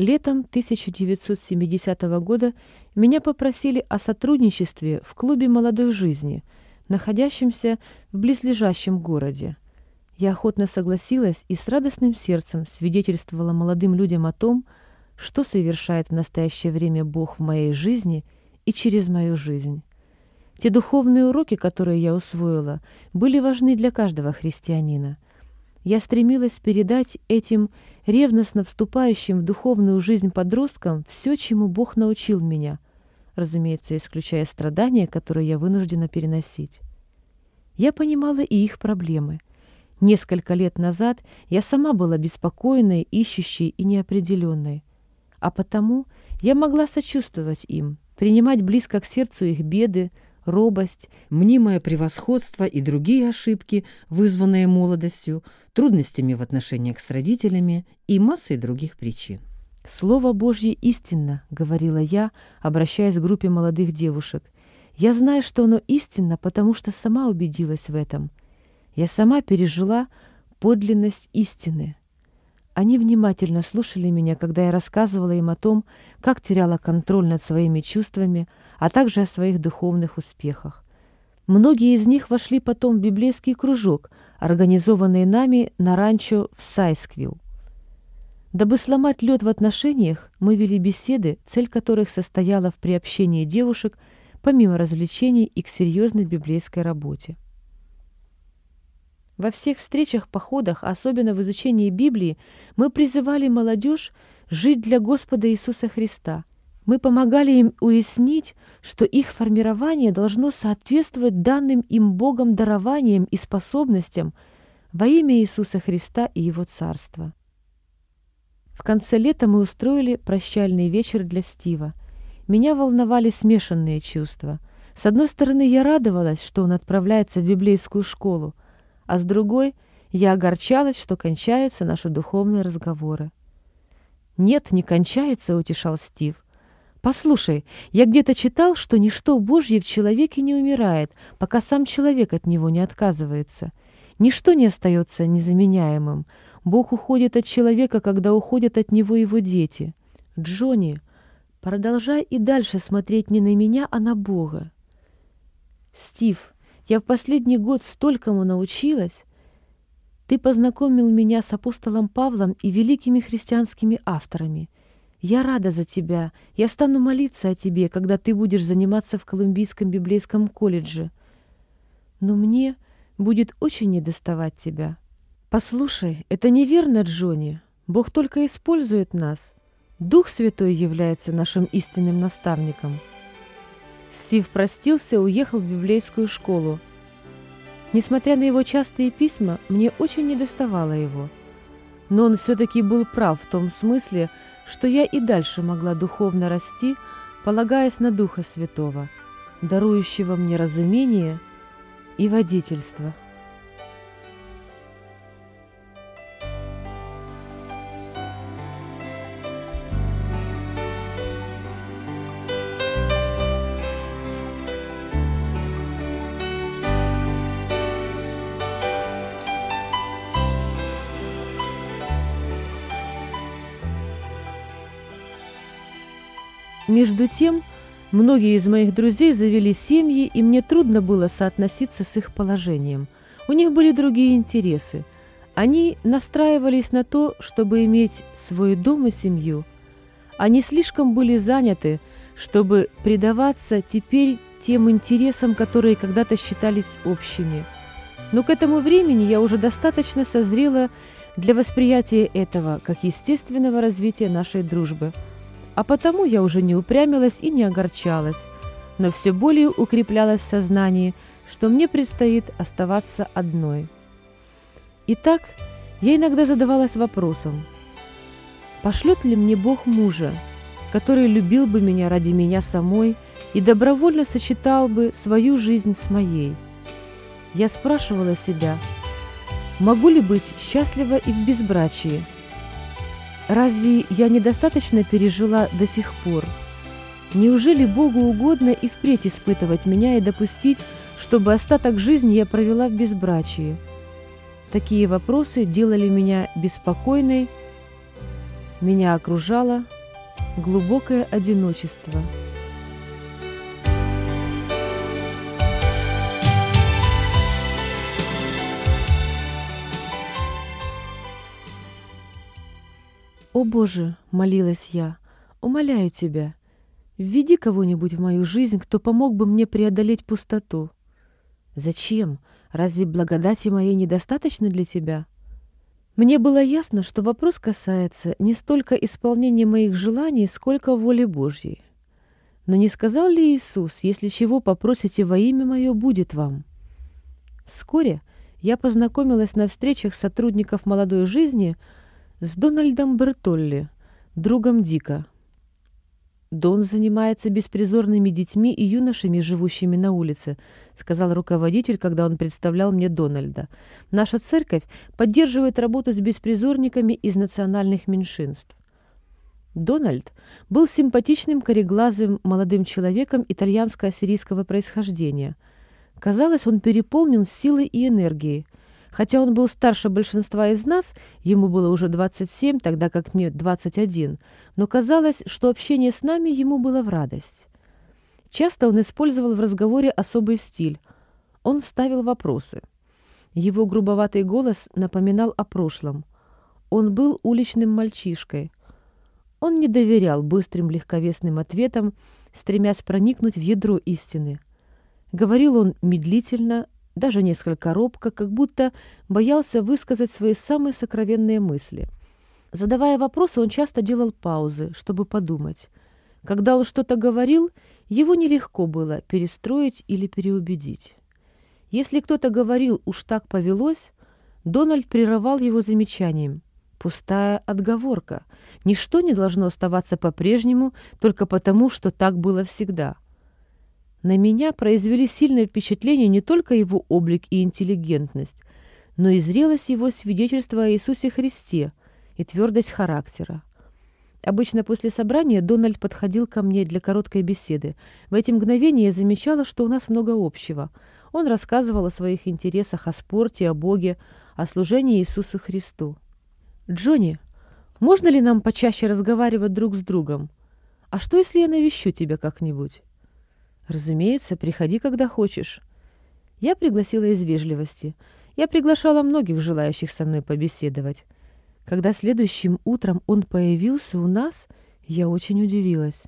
Летом 1970 года меня попросили о сотрудничестве в клубе молодой жизни, находящемся в близлежащем городе. Я охотно согласилась и с радостным сердцем свидетельствовала молодым людям о том, что совершает в настоящее время Бог в моей жизни и через мою жизнь. Те духовные уроки, которые я усвоила, были важны для каждого христианина. Я стремилась передать этим ревностно вступающим в духовную жизнь подросткам все, чему Бог научил меня, разумеется, исключая страдания, которые я вынуждена переносить. Я понимала и их проблемы. Несколько лет назад я сама была беспокойной, ищущей и неопределенной. А потому я могла сочувствовать им, принимать близко к сердцу их беды, робость, мнимое превосходство и другие ошибки, вызванные молодостью, трудностями в отношениях с родителями и массой других причин. «Слово Божье истинно», — говорила я, обращаясь к группе молодых девушек. «Я знаю, что оно истинно, потому что сама убедилась в этом. Я сама пережила подлинность истины». Они внимательно слушали меня, когда я рассказывала им о том, как теряла контроль над своими чувствами, а также о своих духовных успехах. Многие из них вошли потом в библейский кружок, организованный нами на ранчо в Сайсквилл. Дабы сломать лед в отношениях, мы вели беседы, цель которых состояла в приобщении девушек помимо развлечений и к серьезной библейской работе. Во всех встречах, походах, особенно в изучении Библии, мы призывали молодежь жить для Господа Иисуса Христа. Мы помогали им уяснить, что их формирование должно соответствовать данным им Богом дарованиям и способностям во имя Иисуса Христа и Его Царства. В конце лета мы устроили прощальный вечер для Стива. Меня волновали смешанные чувства. С одной стороны, я радовалась, что он отправляется в библейскую школу, а с другой я огорчалась, что кончаются наши духовные разговоры. «Нет, не кончается», — утешал Стив. «Послушай, я где-то читал, что ничто Божье в человеке не умирает, пока сам человек от него не отказывается. Ничто не остается незаменяемым. Бог уходит от человека, когда уходят от него его дети. Джонни, продолжай и дальше смотреть не на меня, а на Бога. Стив, я в последний год столькому научилась. Ты познакомил меня с апостолом Павлом и великими христианскими авторами. Я рада за тебя. Я стану молиться о тебе, когда ты будешь заниматься в Колумбийском библейском колледже. Но мне будет очень недоставать тебя. Послушай, это неверно, Джонни. Бог только использует нас. Дух Святой является нашим истинным наставником. Стив простился и уехал в библейскую школу. Несмотря на его частые письма, мне очень недоставало его. Но он все-таки был прав в том смысле, что я и дальше могла духовно расти, полагаясь на Духа Святого, дарующего мне разумение и водительство. Между тем, многие из моих друзей завели семьи, и мне трудно было соотноситься с их положением. У них были другие интересы. Они настраивались на то, чтобы иметь свой дом и семью. Они слишком были заняты, чтобы предаваться теперь тем интересам, которые когда-то считались общими. Но к этому времени я уже достаточно созрела для восприятия этого как естественного развития нашей дружбы – а потому я уже не упрямилась и не огорчалась, но все более укреплялась в сознании, что мне предстоит оставаться одной. Итак, я иногда задавалась вопросом, пошлет ли мне Бог мужа, который любил бы меня ради меня самой и добровольно сочетал бы свою жизнь с моей. Я спрашивала себя, могу ли быть счастлива и в безбрачии – Разве я недостаточно пережила до сих пор? Неужели Богу угодно и впредь испытывать меня и допустить, чтобы остаток жизни я провела в безбрачии? Такие вопросы делали меня беспокойной Меня окружало глубокое одиночество. «О Боже!» — молилась я. «Умоляю Тебя, введи кого-нибудь в мою жизнь, кто помог бы мне преодолеть пустоту». «Зачем? Разве благодати моей недостаточно для Тебя?» Мне было ясно, что вопрос касается не столько исполнения моих желаний, сколько воли Божьей. Но не сказал ли Иисус, если чего попросите во имя Мое, будет вам? Вскоре я познакомилась на встречах сотрудников молодой жизни с Дональдом Бертолли, другом Дика. «Дон занимается беспризорными детьми и юношами, живущими на улице», сказал руководитель, когда он представлял мне Дональда. «Наша церковь поддерживает работу с беспризорниками из национальных меньшинств». Дональд был симпатичным кореглазым молодым человеком итальянско-ассирийского происхождения. Казалось, он переполнен силой и энергией – Хотя он был старше большинства из нас, ему было уже 27, тогда как мне 21, но казалось, что общение с нами ему было в радость. Часто он использовал в разговоре особый стиль. Он ставил вопросы. Его грубоватый голос напоминал о прошлом. Он был уличным мальчишкой. Он не доверял быстрым легковесным ответам, стремясь проникнуть в ядро истины. Говорил он медлительно, даже несколько робко, как будто боялся высказать свои самые сокровенные мысли. Задавая вопросы, он часто делал паузы, чтобы подумать. Когда он что-то говорил, его нелегко было перестроить или переубедить. Если кто-то говорил «уж так повелось», Дональд прерывал его замечанием. Пустая отговорка. Ничто не должно оставаться по-прежнему только потому, что так было всегда. На меня произвели сильное впечатление не только его облик и интеллигентность, но и зрелость его свидетельства о Иисусе Христе и твердость характера. Обычно после собрания Дональд подходил ко мне для короткой беседы. В эти мгновения я замечала, что у нас много общего. Он рассказывал о своих интересах, о спорте, о Боге, о служении Иисусу Христу. «Джонни, можно ли нам почаще разговаривать друг с другом? А что, если я навещу тебя как-нибудь?» «Разумеется, приходи, когда хочешь». Я пригласила из вежливости. Я приглашала многих желающих со мной побеседовать. Когда следующим утром он появился у нас, я очень удивилась.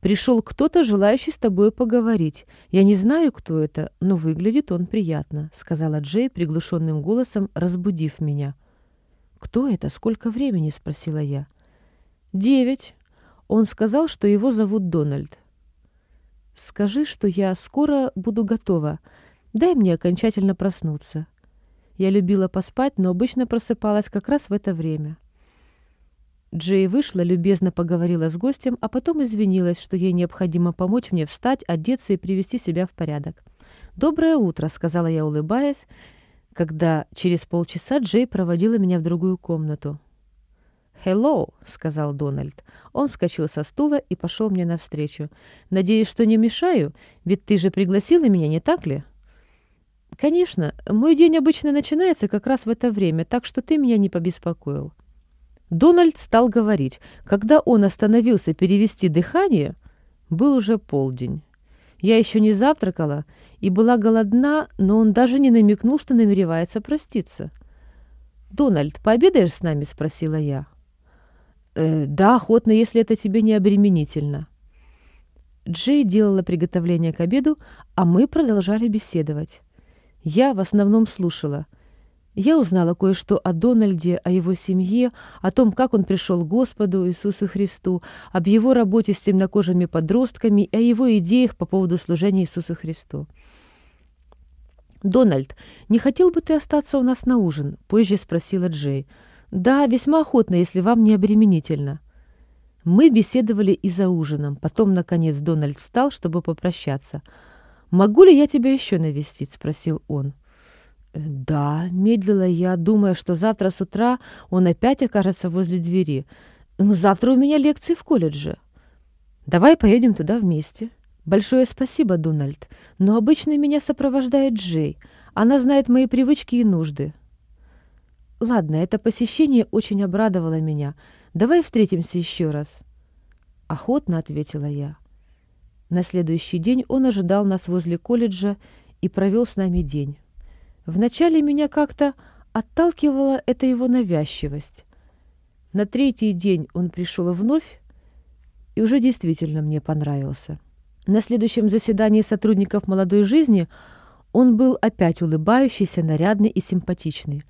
«Пришел кто-то, желающий с тобой поговорить. Я не знаю, кто это, но выглядит он приятно», — сказала Джей приглушенным голосом, разбудив меня. «Кто это? Сколько времени?» — спросила я. «Девять». Он сказал, что его зовут Дональд. Скажи, что я скоро буду готова. Дай мне окончательно проснуться. Я любила поспать, но обычно просыпалась как раз в это время. Джей вышла, любезно поговорила с гостем, а потом извинилась, что ей необходимо помочь мне встать, одеться и привести себя в порядок. «Доброе утро», — сказала я, улыбаясь, когда через полчаса Джей проводила меня в другую комнату. «Hello», — сказал Дональд. Он вскочил со стула и пошел мне навстречу. «Надеюсь, что не мешаю, ведь ты же пригласила меня, не так ли?» «Конечно, мой день обычно начинается как раз в это время, так что ты меня не побеспокоил». Дональд стал говорить. Когда он остановился перевести дыхание, был уже полдень. Я еще не завтракала и была голодна, но он даже не намекнул, что намеревается проститься. «Дональд, пообедаешь с нами?» — спросила я. Э, «Да, охотно, если это тебе не обременительно». Джей делала приготовление к обеду, а мы продолжали беседовать. Я в основном слушала. Я узнала кое-что о Дональде, о его семье, о том, как он пришел к Господу Иисусу Христу, об его работе с темнокожими подростками и о его идеях по поводу служения Иисусу Христу. «Дональд, не хотел бы ты остаться у нас на ужин?» – позже спросила Джей – «Да, весьма охотно, если вам не обременительно». Мы беседовали и за ужином. Потом, наконец, Дональд встал, чтобы попрощаться. «Могу ли я тебя еще навестить?» — спросил он. «Э, «Да», — медлила я, думая, что завтра с утра он опять окажется возле двери. «Но завтра у меня лекции в колледже». «Давай поедем туда вместе». «Большое спасибо, Дональд, но обычно меня сопровождает Джей. Она знает мои привычки и нужды». Ладно, это посещение очень обрадовало меня, Давай встретимся еще раз». «Охотно», — ответила я. На следующий день он ожидал нас возле колледжа и провел с нами день. Вначале меня как-то отталкивала эта его навязчивость. На третий день он пришел вновь и уже действительно мне понравился. На следующем заседании сотрудников молодой жизни он был опять улыбающийся, нарядный и симпатичный.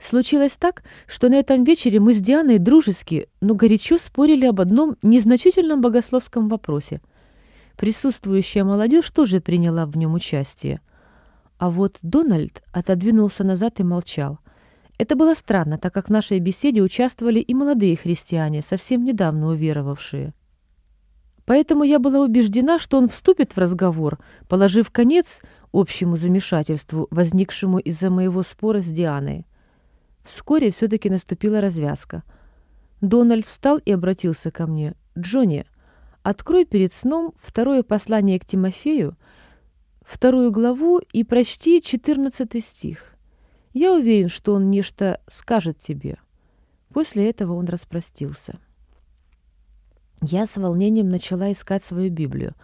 Случилось так, что на этом вечере мы с Дианой дружески, но горячо спорили об одном незначительном богословском вопросе. Присутствующая молодежь тоже приняла в нем участие. А вот Дональд отодвинулся назад и молчал. Это было странно, так как в нашей беседе участвовали и молодые христиане, совсем недавно уверовавшие. Поэтому я была убеждена, что он вступит в разговор, положив конец общему замешательству, возникшему из-за моего спора с Дианой. Вскоре все-таки наступила развязка. Дональд встал и обратился ко мне. «Джонни, открой перед сном второе послание к Тимофею, вторую главу и прочти четырнадцатый стих. Я уверен, что он нечто скажет тебе». После этого он распростился. Я с волнением начала искать свою Библию.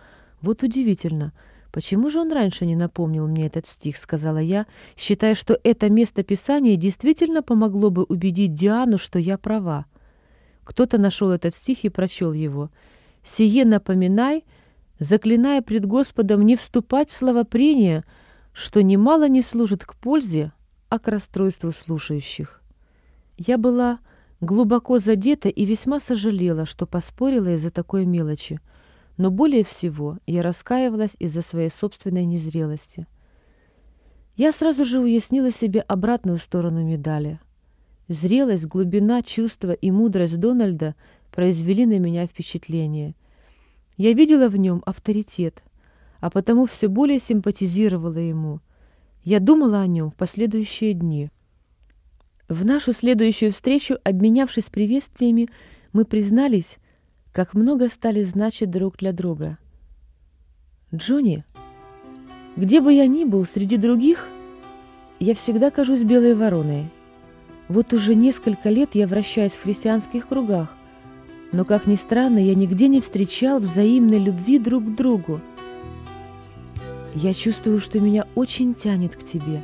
Вот удивительно — «Почему же он раньше не напомнил мне этот стих?» — сказала я, считая, что это место Писания действительно помогло бы убедить Диану, что я права. Кто-то нашел этот стих и прочел его. «Сие напоминай, заклиная пред Господом не вступать в словопрение, что немало не служит к пользе, а к расстройству слушающих». Я была глубоко задета и весьма сожалела, что поспорила из-за такой мелочи — но более всего я раскаивалась из-за своей собственной незрелости. Я сразу же уяснила себе обратную сторону медали. Зрелость, глубина чувства и мудрость Дональда произвели на меня впечатление. Я видела в нем авторитет, а потому все более симпатизировала ему. Я думала о нем в последующие дни. В нашу следующую встречу, обменявшись приветствиями, мы признались, как много стали значить друг для друга. «Джонни, где бы я ни был среди других, я всегда кажусь белой вороной. Вот уже несколько лет я вращаюсь в христианских кругах, но, как ни странно, я нигде не встречал взаимной любви друг к другу. Я чувствую, что меня очень тянет к тебе.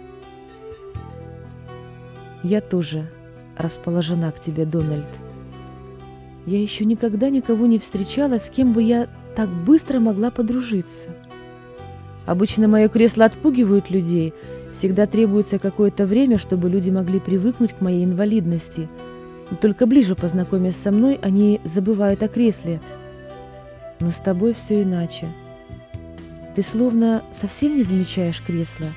Я тоже расположена к тебе, Дональд. Я еще никогда никого не встречала, с кем бы я так быстро могла подружиться. Обычно мое кресло отпугивают людей. Всегда требуется какое-то время, чтобы люди могли привыкнуть к моей инвалидности. Но только ближе познакомясь со мной, они забывают о кресле. Но с тобой все иначе. Ты словно совсем не замечаешь кресла.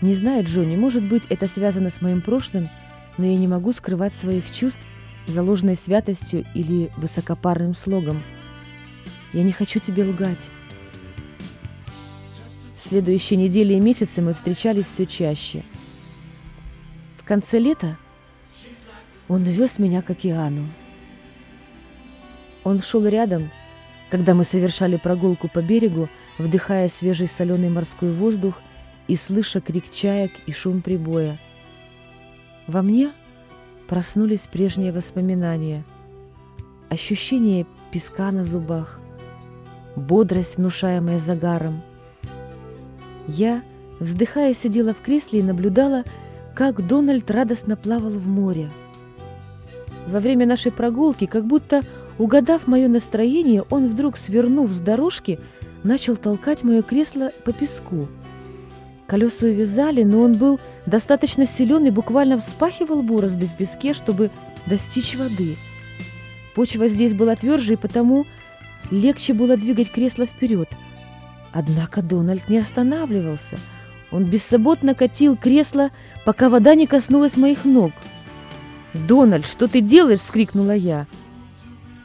Не знаю, Джонни, может быть, это связано с моим прошлым, но я не могу скрывать своих чувств заложенной святостью или высокопарным слогом. Я не хочу тебе лгать. В следующие недели и месяцы мы встречались все чаще. В конце лета он вез меня к океану. Он шел рядом, когда мы совершали прогулку по берегу, вдыхая свежий соленый морской воздух и слыша крик чаек и шум прибоя. Во мне – проснулись прежние воспоминания. Ощущение песка на зубах, бодрость, внушаемая загаром. Я, вздыхая, сидела в кресле и наблюдала, как Дональд радостно плавал в море. Во время нашей прогулки, как будто угадав мое настроение, он вдруг, свернув с дорожки, начал толкать мое кресло по песку. Колеса увязали, но он был достаточно силен и буквально вспахивал борозды в песке, чтобы достичь воды. Почва здесь была тверже, и потому легче было двигать кресло вперед. Однако Дональд не останавливался. Он бессоботно катил кресло, пока вода не коснулась моих ног. «Дональд, что ты делаешь?» — скрикнула я.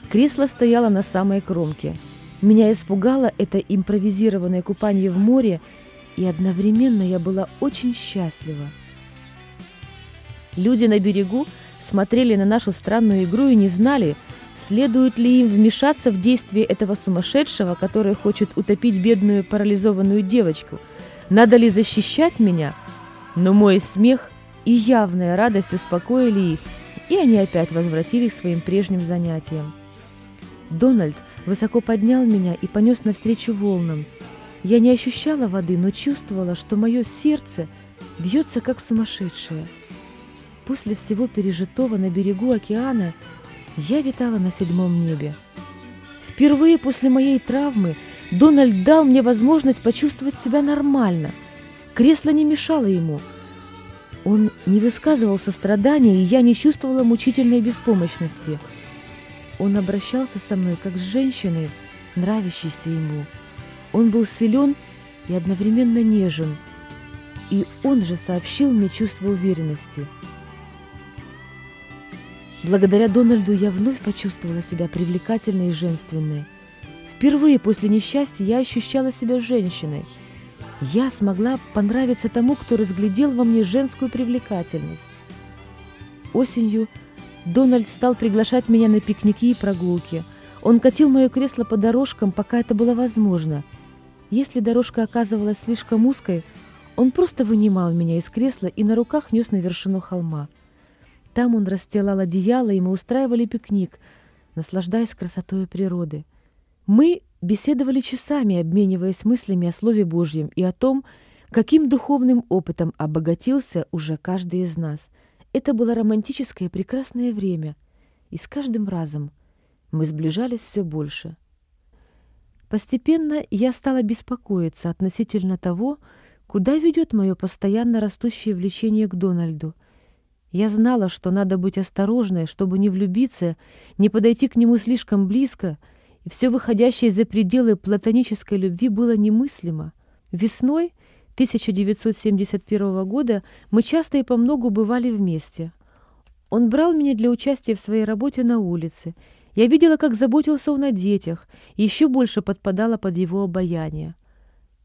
Кресло стояло на самой кромке. Меня испугало это импровизированное купание в море, и одновременно я была очень счастлива. Люди на берегу смотрели на нашу странную игру и не знали, следует ли им вмешаться в действие этого сумасшедшего, который хочет утопить бедную парализованную девочку. Надо ли защищать меня? Но мой смех и явная радость успокоили их, и они опять возвратились к своим прежним занятиям. Дональд высоко поднял меня и понес навстречу волнам. Я не ощущала воды, но чувствовала, что мое сердце бьется как сумасшедшее. После всего пережитого на берегу океана я витала на седьмом небе. Впервые после моей травмы Дональд дал мне возможность почувствовать себя нормально. Кресло не мешало ему. Он не высказывал сострадания, и я не чувствовала мучительной беспомощности – он обращался со мной как с женщиной, нравящейся ему. Он был силен и одновременно нежен. И он же сообщил мне чувство уверенности. Благодаря Дональду я вновь почувствовала себя привлекательной и женственной. Впервые после несчастья я ощущала себя женщиной. Я смогла понравиться тому, кто разглядел во мне женскую привлекательность. Осенью Дональд стал приглашать меня на пикники и прогулки. Он катил мое кресло по дорожкам, пока это было возможно. Если дорожка оказывалась слишком узкой, он просто вынимал меня из кресла и на руках нес на вершину холма. Там он расстилал одеяло, и мы устраивали пикник, наслаждаясь красотой природы. Мы беседовали часами, обмениваясь мыслями о Слове Божьем и о том, каким духовным опытом обогатился уже каждый из нас – это было романтическое прекрасное время, и с каждым разом мы сближались все больше. Постепенно я стала беспокоиться относительно того, куда ведет мое постоянно растущее влечение к Дональду. Я знала, что надо быть осторожной, чтобы не влюбиться, не подойти к нему слишком близко, и все выходящее за пределы платонической любви было немыслимо. Весной 1971 года мы часто и по многу бывали вместе. Он брал меня для участия в своей работе на улице. Я видела, как заботился он о детях, и еще больше подпадала под его обаяние.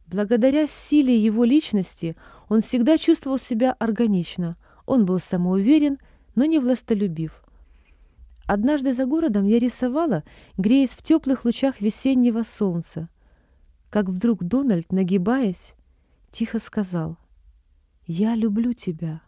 Благодаря силе его личности он всегда чувствовал себя органично. Он был самоуверен, но не властолюбив. Однажды за городом я рисовала, греясь в теплых лучах весеннего солнца. Как вдруг Дональд, нагибаясь, тихо сказал «Я люблю тебя».